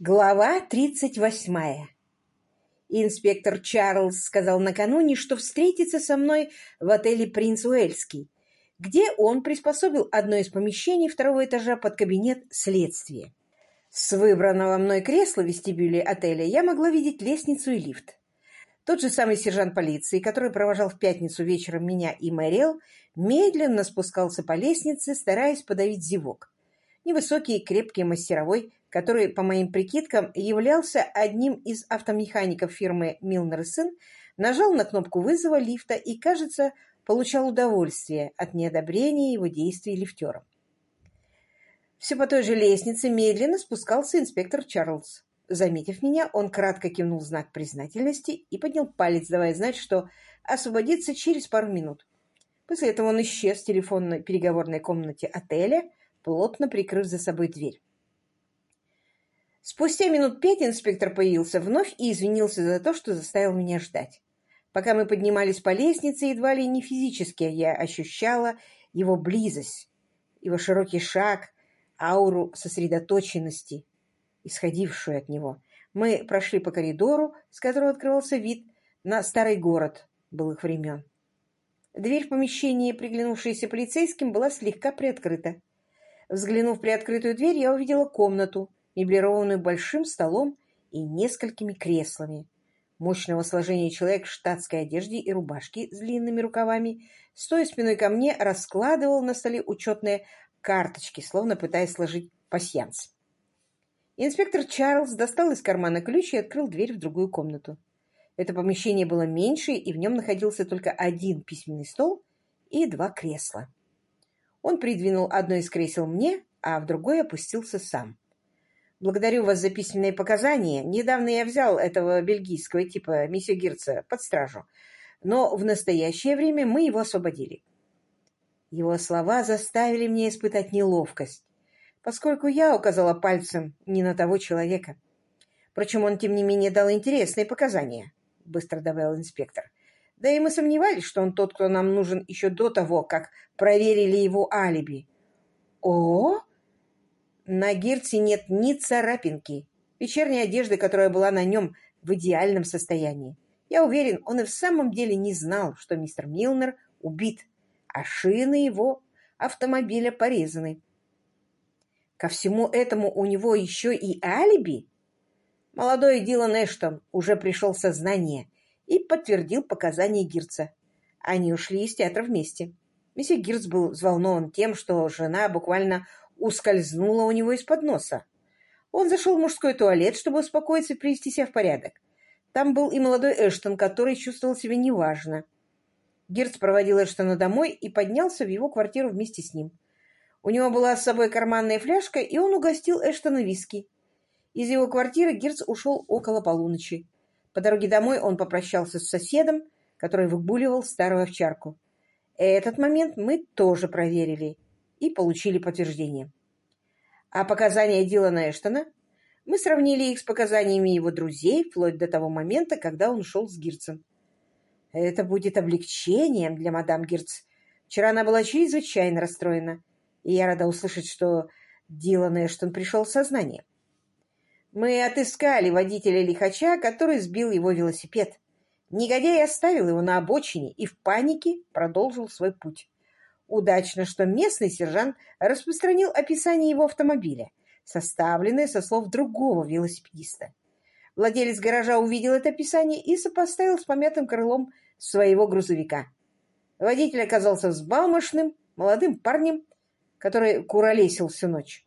Глава 38. Инспектор Чарльз сказал накануне, что встретится со мной в отеле «Принц Уэльский», где он приспособил одно из помещений второго этажа под кабинет следствия. С выбранного мной кресла в вестибюле отеля я могла видеть лестницу и лифт. Тот же самый сержант полиции, который провожал в пятницу вечером меня и Мэрил, медленно спускался по лестнице, стараясь подавить зевок. Невысокий крепкий мастеровой который, по моим прикидкам, являлся одним из автомехаников фирмы «Милнер сын», нажал на кнопку вызова лифта и, кажется, получал удовольствие от неодобрения его действий лифтером. Все по той же лестнице медленно спускался инспектор Чарльз. Заметив меня, он кратко кивнул знак признательности и поднял палец, давая знать, что освободится через пару минут. После этого он исчез в телефонной переговорной комнате отеля, плотно прикрыв за собой дверь. Спустя минут пять инспектор появился вновь и извинился за то, что заставил меня ждать. Пока мы поднимались по лестнице, едва ли не физически я ощущала его близость, его широкий шаг, ауру сосредоточенности, исходившую от него. Мы прошли по коридору, с которого открывался вид на старый город былых времен. Дверь в помещение, приглянувшаяся полицейским, была слегка приоткрыта. Взглянув в приоткрытую дверь, я увидела комнату, меблированную большим столом и несколькими креслами. Мощного сложения человек в штатской одежде и рубашке с длинными рукавами, стоя спиной ко мне, раскладывал на столе учетные карточки, словно пытаясь сложить пасьянс. Инспектор Чарльз достал из кармана ключ и открыл дверь в другую комнату. Это помещение было меньше, и в нем находился только один письменный стол и два кресла. Он придвинул одно из кресел мне, а в другое опустился сам. Благодарю вас за письменные показания. Недавно я взял этого бельгийского типа месье Гирца под стражу, но в настоящее время мы его освободили. Его слова заставили меня испытать неловкость, поскольку я указала пальцем не на того человека. Впрочем, он, тем не менее, дал интересные показания, — быстро добавил инспектор. Да и мы сомневались, что он тот, кто нам нужен еще до того, как проверили его алиби. — О! На Гирце нет ни царапинки. Вечерней одежды, которая была на нем в идеальном состоянии. Я уверен, он и в самом деле не знал, что мистер Милнер убит, а шины его автомобиля порезаны. Ко всему этому у него еще и алиби. Молодой Дилан Эштон уже пришел в сознание и подтвердил показания Гирца. Они ушли из театра вместе. Месье Гирц был взволнован тем, что жена буквально ускользнула у него из-под носа. Он зашел в мужской туалет, чтобы успокоиться и привести себя в порядок. Там был и молодой Эштон, который чувствовал себя неважно. Герц проводил Эштона домой и поднялся в его квартиру вместе с ним. У него была с собой карманная фляжка, и он угостил Эштона виски. Из его квартиры Герц ушел около полуночи. По дороге домой он попрощался с соседом, который выгуливал старую овчарку. Этот момент мы тоже проверили и получили подтверждение. А показания Дилана Эштона? Мы сравнили их с показаниями его друзей вплоть до того момента, когда он ушел с Гирцем. Это будет облегчением для мадам Гирц. Вчера она была чрезвычайно расстроена, и я рада услышать, что Дилан Эштон пришел в сознание. Мы отыскали водителя лихача, который сбил его велосипед. Негодяй оставил его на обочине и в панике продолжил свой путь. Удачно, что местный сержант распространил описание его автомобиля, составленное со слов другого велосипедиста. Владелец гаража увидел это описание и сопоставил с помятым крылом своего грузовика. Водитель оказался взбалмошным, молодым парнем, который куролесил всю ночь.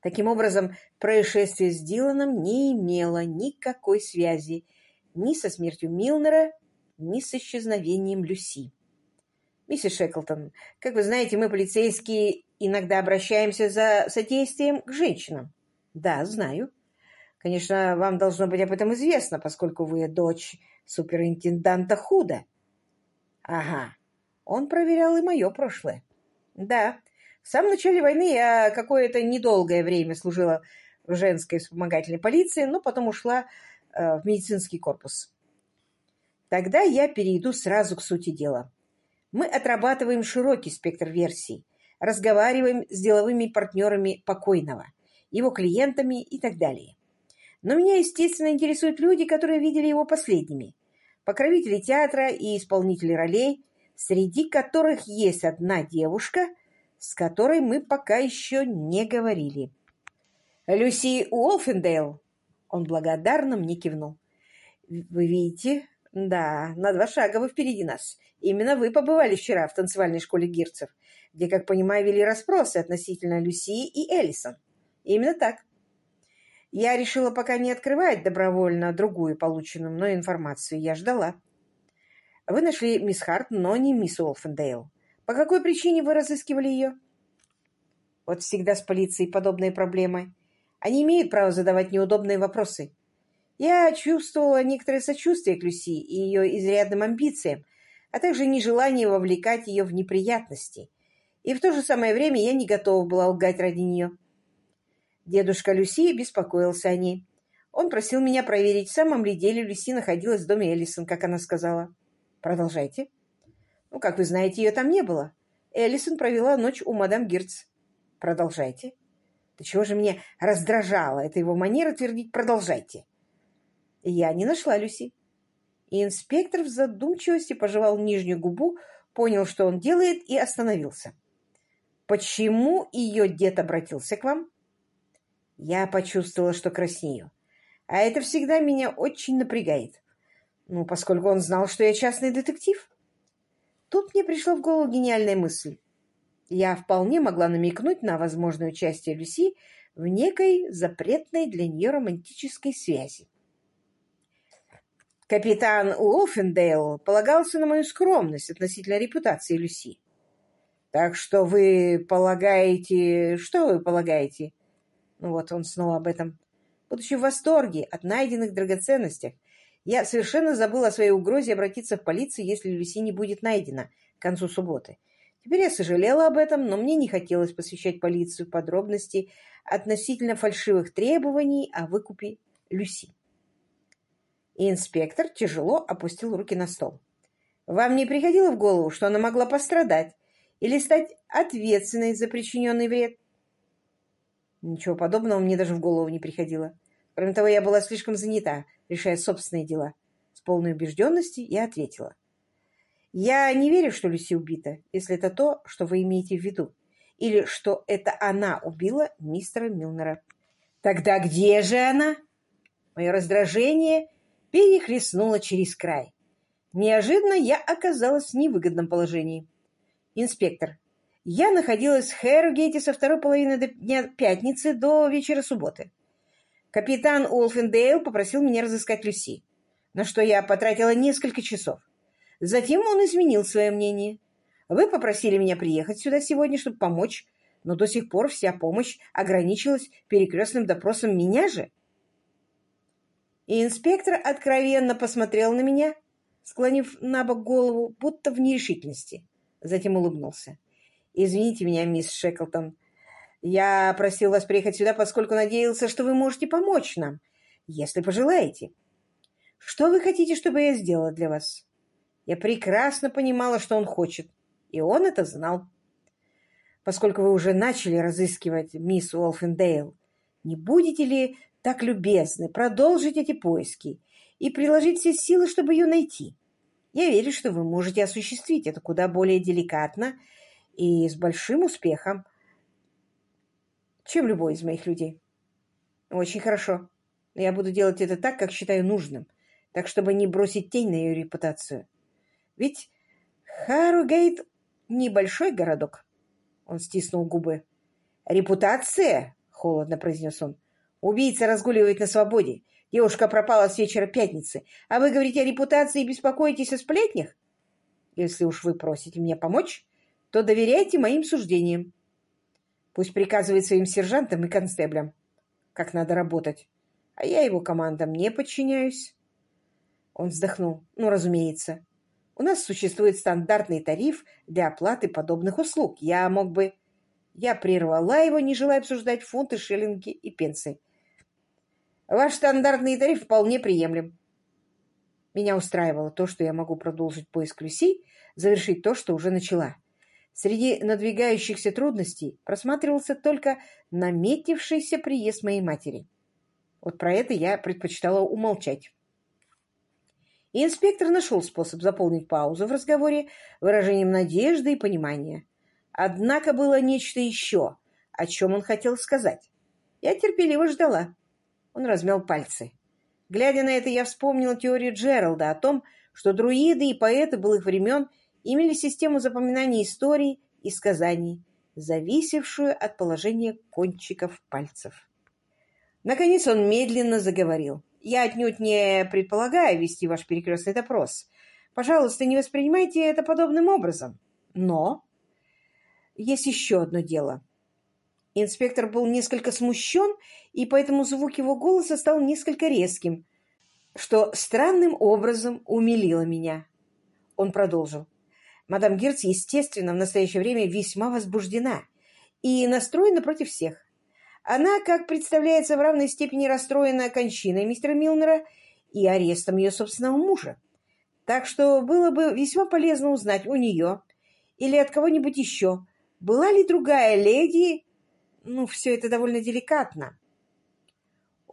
Таким образом, происшествие с Диланом не имело никакой связи ни со смертью Милнера, ни с исчезновением Люси. Миссис Шеклтон, как вы знаете, мы, полицейские, иногда обращаемся за содействием к женщинам. Да, знаю. Конечно, вам должно быть об этом известно, поскольку вы дочь суперинтенданта Худа. Ага, он проверял и мое прошлое. Да, в самом начале войны я какое-то недолгое время служила в женской вспомогательной полиции, но потом ушла э, в медицинский корпус. Тогда я перейду сразу к сути дела. Мы отрабатываем широкий спектр версий, разговариваем с деловыми партнерами покойного его клиентами и так далее. Но меня, естественно, интересуют люди, которые видели его последними. Покровители театра и исполнители ролей, среди которых есть одна девушка, с которой мы пока еще не говорили. Люси Уолфендейл. Он благодарно мне кивнул. Вы видите, да, на два шага вы впереди нас. Именно вы побывали вчера в танцевальной школе Гирцев, где, как понимаю, вели расспросы относительно Люси и Эллисон. Именно так. Я решила пока не открывать добровольно другую полученную мной информацию. Я ждала. Вы нашли мисс Харт, но не мисс Уолфендейл. По какой причине вы разыскивали ее? Вот всегда с полицией подобные проблемы. Они имеют право задавать неудобные вопросы. Я чувствовала некоторое сочувствие к Люси и ее изрядным амбициям, а также нежелание вовлекать ее в неприятности. И в то же самое время я не готова была лгать ради нее. Дедушка Люси беспокоился о ней. Он просил меня проверить, в самом ли деле Люси находилась в доме Эллисон, как она сказала. Продолжайте. Ну, как вы знаете, ее там не было. Эллисон провела ночь у мадам Гирц. Продолжайте. Да чего же мне раздражало это его манера твердить «продолжайте». Я не нашла Люси. И инспектор в задумчивости пожевал нижнюю губу, понял, что он делает, и остановился. «Почему ее дед обратился к вам?» Я почувствовала, что краснею. А это всегда меня очень напрягает. Ну, поскольку он знал, что я частный детектив. Тут мне пришла в голову гениальная мысль. Я вполне могла намекнуть на возможное участие Люси в некой запретной для нее романтической связи. Капитан Уолфендейл полагался на мою скромность относительно репутации Люси. Так что вы полагаете... Что вы полагаете? Ну вот он снова об этом. Будучи в восторге от найденных драгоценностей, я совершенно забыла о своей угрозе обратиться в полицию, если Люси не будет найдена к концу субботы. Теперь я сожалела об этом, но мне не хотелось посвящать полицию подробности относительно фальшивых требований о выкупе Люси. Инспектор тяжело опустил руки на стол. «Вам не приходило в голову, что она могла пострадать или стать ответственной за причиненный вред?» Ничего подобного мне даже в голову не приходило. Кроме того, я была слишком занята, решая собственные дела. С полной убежденности я ответила. Я не верю, что Люси убита, если это то, что вы имеете в виду. Или что это она убила мистера Милнера. Тогда где же она? Мое раздражение перехлестнуло через край. Неожиданно я оказалась в невыгодном положении. Инспектор, я находилась в Хэррогейте со второй половины дня пятницы до вечера субботы. Капитан Уолфендейл попросил меня разыскать Люси, на что я потратила несколько часов. Затем он изменил свое мнение. Вы попросили меня приехать сюда сегодня, чтобы помочь, но до сих пор вся помощь ограничилась перекрестным допросом меня же. И инспектор откровенно посмотрел на меня, склонив на бок голову, будто в нерешительности. Затем улыбнулся. Извините меня, мисс Шеклтон. Я просил вас приехать сюда, поскольку надеялся, что вы можете помочь нам, если пожелаете. Что вы хотите, чтобы я сделала для вас? Я прекрасно понимала, что он хочет, и он это знал. Поскольку вы уже начали разыскивать мисс Уолфендейл, не будете ли так любезны продолжить эти поиски и приложить все силы, чтобы ее найти? Я верю, что вы можете осуществить это куда более деликатно и с большим успехом, чем любой из моих людей. Очень хорошо. Я буду делать это так, как считаю нужным, так, чтобы не бросить тень на ее репутацию. Ведь Харугейт — небольшой городок. Он стиснул губы. «Репутация?» — холодно произнес он. «Убийца разгуливает на свободе. Девушка пропала с вечера пятницы. А вы говорите о репутации и беспокоитесь о сплетнях? Если уж вы просите меня помочь, то доверяйте моим суждениям. Пусть приказывает своим сержантам и констеблям, как надо работать, а я его командам не подчиняюсь. Он вздохнул. Ну, разумеется. У нас существует стандартный тариф для оплаты подобных услуг. Я мог бы... Я прервала его, не желая обсуждать фунты, шиллинги и пенсы. Ваш стандартный тариф вполне приемлем. Меня устраивало то, что я могу продолжить поиск Люси, завершить то, что уже начала. Среди надвигающихся трудностей просматривался только наметившийся приезд моей матери. Вот про это я предпочитала умолчать. И инспектор нашел способ заполнить паузу в разговоре выражением надежды и понимания. Однако было нечто еще, о чем он хотел сказать. Я терпеливо ждала. Он размял пальцы. Глядя на это, я вспомнила теорию Джералда о том, что друиды и поэты былых времен имели систему запоминания историй и сказаний, зависевшую от положения кончиков пальцев. Наконец он медленно заговорил. «Я отнюдь не предполагаю вести ваш перекрестный допрос. Пожалуйста, не воспринимайте это подобным образом. Но есть еще одно дело. Инспектор был несколько смущен, и поэтому звук его голоса стал несколько резким, что странным образом умилило меня. Он продолжил. Мадам Герц, естественно, в настоящее время весьма возбуждена и настроена против всех. Она, как представляется, в равной степени расстроена кончиной мистера Милнера и арестом ее собственного мужа. Так что было бы весьма полезно узнать у нее или от кого-нибудь еще, была ли другая леди ну, все это довольно деликатно.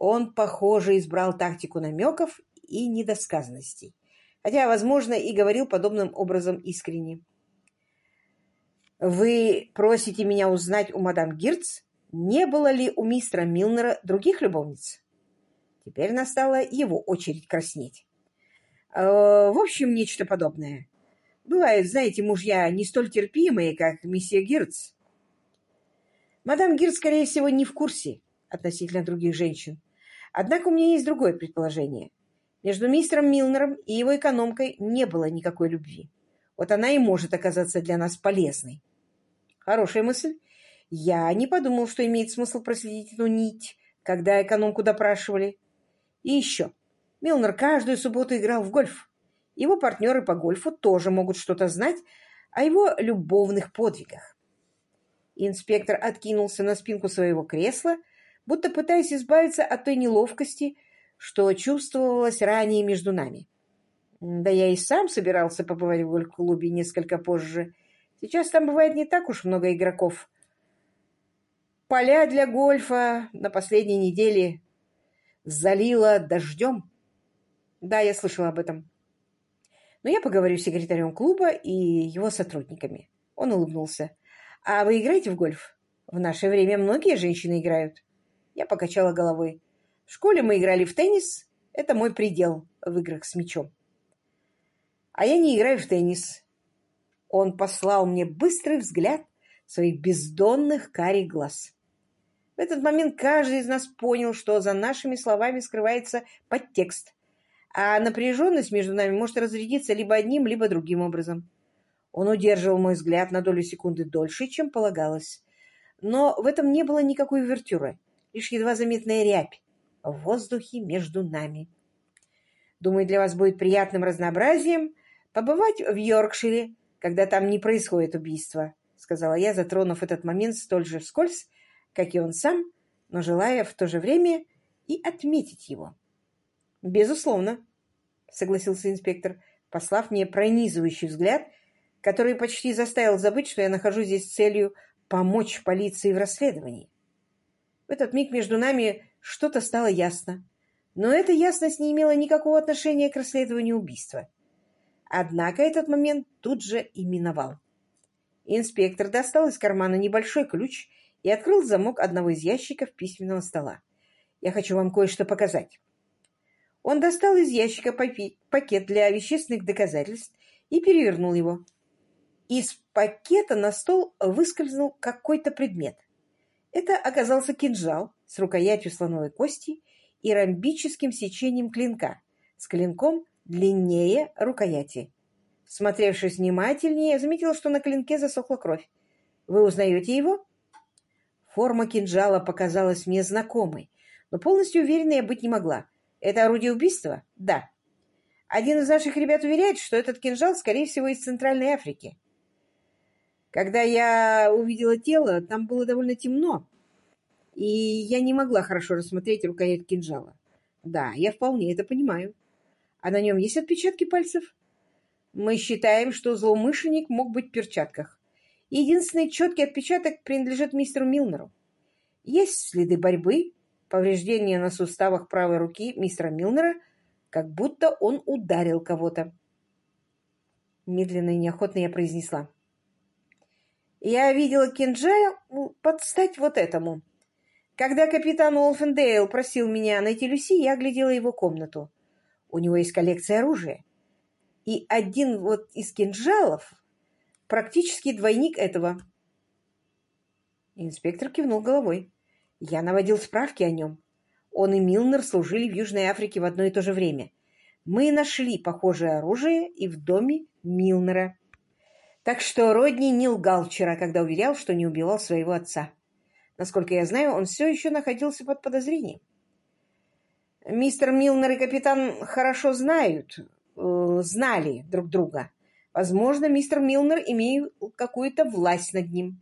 Он, похоже, избрал тактику намеков и недосказанностей, хотя, возможно, и говорил подобным образом искренне. «Вы просите меня узнать у мадам Гирц, не было ли у мистера Милнера других любовниц?» Теперь настала его очередь краснеть. «Э, «В общем, нечто подобное. Бывают, знаете, мужья не столь терпимые, как месье Гирц, Мадам Гир, скорее всего, не в курсе относительно других женщин. Однако у меня есть другое предположение. Между мистером Милнером и его экономкой не было никакой любви. Вот она и может оказаться для нас полезной. Хорошая мысль. Я не подумал, что имеет смысл проследить эту нить, когда экономку допрашивали. И еще. Милнер каждую субботу играл в гольф. Его партнеры по гольфу тоже могут что-то знать о его любовных подвигах. Инспектор откинулся на спинку своего кресла, будто пытаясь избавиться от той неловкости, что чувствовалось ранее между нами. Да я и сам собирался побывать в гольф-клубе несколько позже. Сейчас там бывает не так уж много игроков. Поля для гольфа на последней неделе залило дождем. Да, я слышал об этом. Но я поговорю с секретарем клуба и его сотрудниками. Он улыбнулся. А вы играете в гольф? В наше время многие женщины играют. Я покачала головой. В школе мы играли в теннис. Это мой предел в играх с мячом. А я не играю в теннис. Он послал мне быстрый взгляд своих бездонных карих глаз. В этот момент каждый из нас понял, что за нашими словами скрывается подтекст, а напряженность между нами может разрядиться либо одним, либо другим образом. Он удерживал мой взгляд на долю секунды дольше, чем полагалось. Но в этом не было никакой увертюры, лишь едва заметная рябь в воздухе между нами. Думаю, для вас будет приятным разнообразием побывать в Йоркшире, когда там не происходит убийство, сказала я, затронув этот момент столь же вскользь, как и он сам, но желая в то же время и отметить его. «Безусловно», — согласился инспектор, послав мне пронизывающий взгляд — который почти заставил забыть, что я нахожусь здесь с целью помочь полиции в расследовании. В этот миг между нами что-то стало ясно, но эта ясность не имела никакого отношения к расследованию убийства. Однако этот момент тут же и миновал. Инспектор достал из кармана небольшой ключ и открыл замок одного из ящиков письменного стола. «Я хочу вам кое-что показать». Он достал из ящика пакет для вещественных доказательств и перевернул его. Из пакета на стол выскользнул какой-то предмет. Это оказался кинжал с рукоятью слоновой кости и ромбическим сечением клинка, с клинком длиннее рукояти. Смотревшись внимательнее, я заметила, что на клинке засохла кровь. «Вы узнаете его?» Форма кинжала показалась мне знакомой, но полностью уверенной я быть не могла. «Это орудие убийства?» «Да». Один из наших ребят уверяет, что этот кинжал, скорее всего, из Центральной Африки. Когда я увидела тело, там было довольно темно, и я не могла хорошо рассмотреть рукоять кинжала. Да, я вполне это понимаю. А на нем есть отпечатки пальцев? Мы считаем, что злоумышленник мог быть в перчатках. Единственный четкий отпечаток принадлежит мистеру Милнеру. Есть следы борьбы, повреждения на суставах правой руки мистера Милнера, как будто он ударил кого-то. Медленно и неохотно я произнесла. Я видела кинжал под стать вот этому. Когда капитан Уолфендейл просил меня найти Люси, я глядела его комнату. У него есть коллекция оружия. И один вот из кинжалов практически двойник этого. Инспектор кивнул головой. Я наводил справки о нем. Он и Милнер служили в Южной Африке в одно и то же время. Мы нашли похожее оружие и в доме Милнера. Так что Родни не лгал вчера, когда уверял, что не убивал своего отца. Насколько я знаю, он все еще находился под подозрением. Мистер Милнер и капитан хорошо знают, э, знали друг друга. Возможно, мистер Милнер имеет какую-то власть над ним.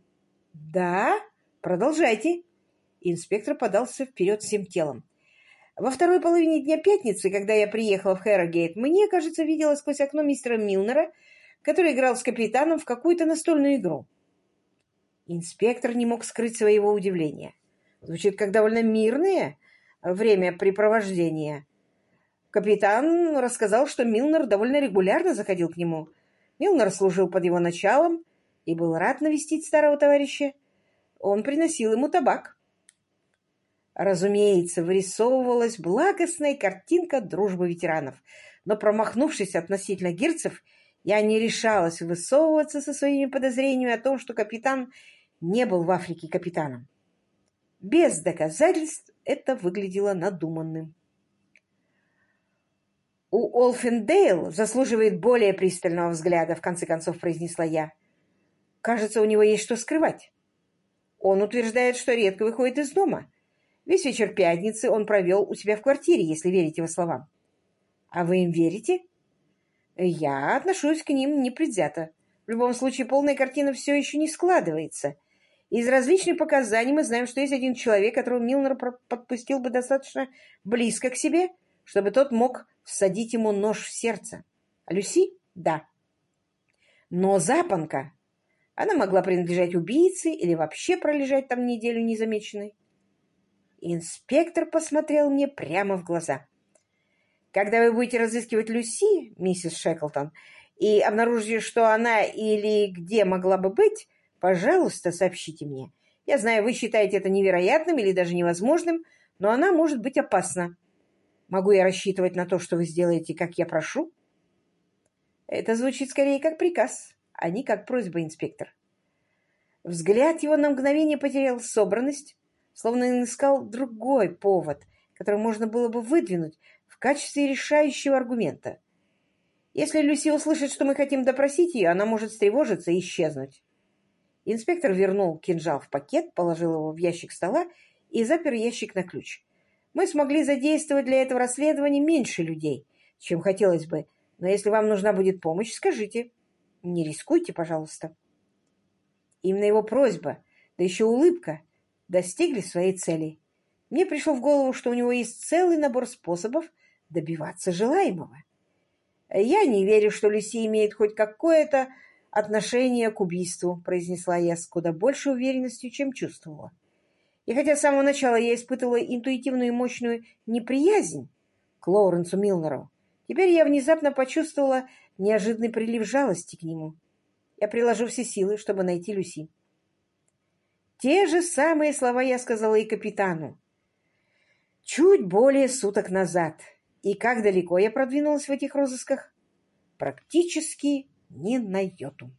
Да? Продолжайте. Инспектор подался вперед всем телом. Во второй половине дня пятницы, когда я приехала в Хэррогейт, мне, кажется, видела сквозь окно мистера Милнера, который играл с капитаном в какую-то настольную игру. Инспектор не мог скрыть своего удивления. Звучит как довольно мирное времяпрепровождение. Капитан рассказал, что Милнер довольно регулярно заходил к нему. Милнер служил под его началом и был рад навестить старого товарища. Он приносил ему табак. Разумеется, вырисовывалась благостная картинка дружбы ветеранов, но, промахнувшись относительно гирцев, я не решалась высовываться со своими подозрениями о том, что капитан не был в Африке капитаном. Без доказательств это выглядело надуманным. «У Олфендейл заслуживает более пристального взгляда», — в конце концов произнесла я. «Кажется, у него есть что скрывать. Он утверждает, что редко выходит из дома» Весь вечер пятницы он провел у себя в квартире, если верить его словам. А вы им верите? Я отношусь к ним непредвзято. В любом случае, полная картина все еще не складывается. Из различных показаний мы знаем, что есть один человек, которого Милнер подпустил бы достаточно близко к себе, чтобы тот мог всадить ему нож в сердце. А Люси? Да. Но запонка, она могла принадлежать убийце или вообще пролежать там неделю незамеченной. Инспектор посмотрел мне прямо в глаза. «Когда вы будете разыскивать Люси, миссис Шеклтон, и обнаружите, что она или где могла бы быть, пожалуйста, сообщите мне. Я знаю, вы считаете это невероятным или даже невозможным, но она может быть опасна. Могу я рассчитывать на то, что вы сделаете, как я прошу?» Это звучит скорее как приказ, а не как просьба, инспектор. Взгляд его на мгновение потерял собранность, словно он искал другой повод, который можно было бы выдвинуть качестве решающего аргумента. Если Люси услышит, что мы хотим допросить ее, она может встревожиться и исчезнуть. Инспектор вернул кинжал в пакет, положил его в ящик стола и запер ящик на ключ. Мы смогли задействовать для этого расследования меньше людей, чем хотелось бы, но если вам нужна будет помощь, скажите. Не рискуйте, пожалуйста. Именно его просьба, да еще улыбка, достигли своей цели. Мне пришло в голову, что у него есть целый набор способов добиваться желаемого. «Я не верю, что Люси имеет хоть какое-то отношение к убийству», произнесла я с куда большей уверенностью, чем чувствовала. И хотя с самого начала я испытывала интуитивную и мощную неприязнь к Лоуренсу Милнеру, теперь я внезапно почувствовала неожиданный прилив жалости к нему. Я приложу все силы, чтобы найти Люси. Те же самые слова я сказала и капитану. Чуть более суток назад. И как далеко я продвинулась в этих розысках? Практически ни на йоту.